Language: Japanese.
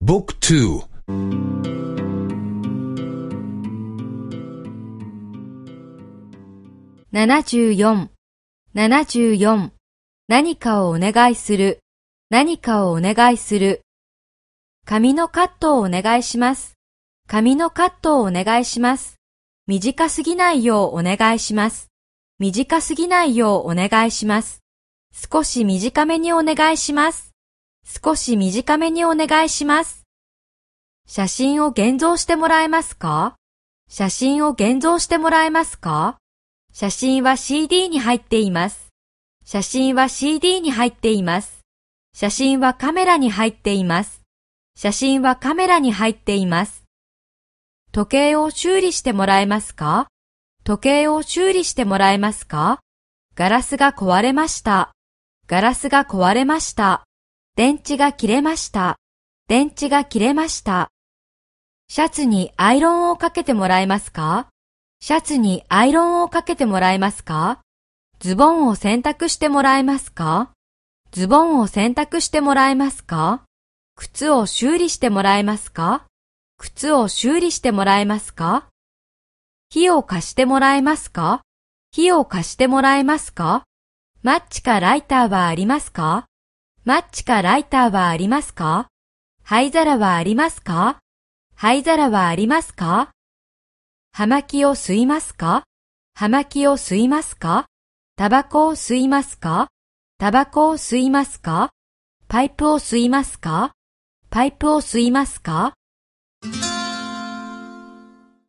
บุ๊กทู74、74何かをお願いする、何かをお願いする。髪のカットをお願いします。髪のカットをお願いします。短すぎないようお願いします。短すぎないようお願いします。少し短めにお願いします。 少し短めにお願いします。写真を現像してもらえますか？写真を現像してもらえますか？写真は CD に入っています。写真は CD に入っています。写真はカメラに入っています。写真はカメラに入っています。時計を修理してもらえますか？時計を修理してもらえますか？ガラスが壊れました。ガラスが壊れました。電池が切れました。電池が切れました。シャツにアイロンをかけてもらえますか？シャツにアイロンをかけてもらえますか？ズボンを洗濯してもらえますか？ズボンを洗濯してもらえますか？靴を修理してもらえますか？靴を修理してもらえますか？火を貸してもらえますか？火を貸してもらえますか？マッチかライターはありますか？マッチかライターはありますか？灰皿はありますか？灰皿はありますか？葉巻を吸いますか？葉巻を吸いますか？タバコを吸いますか？タバコを吸いますか？パイプを吸いますか？パイプを吸いますか？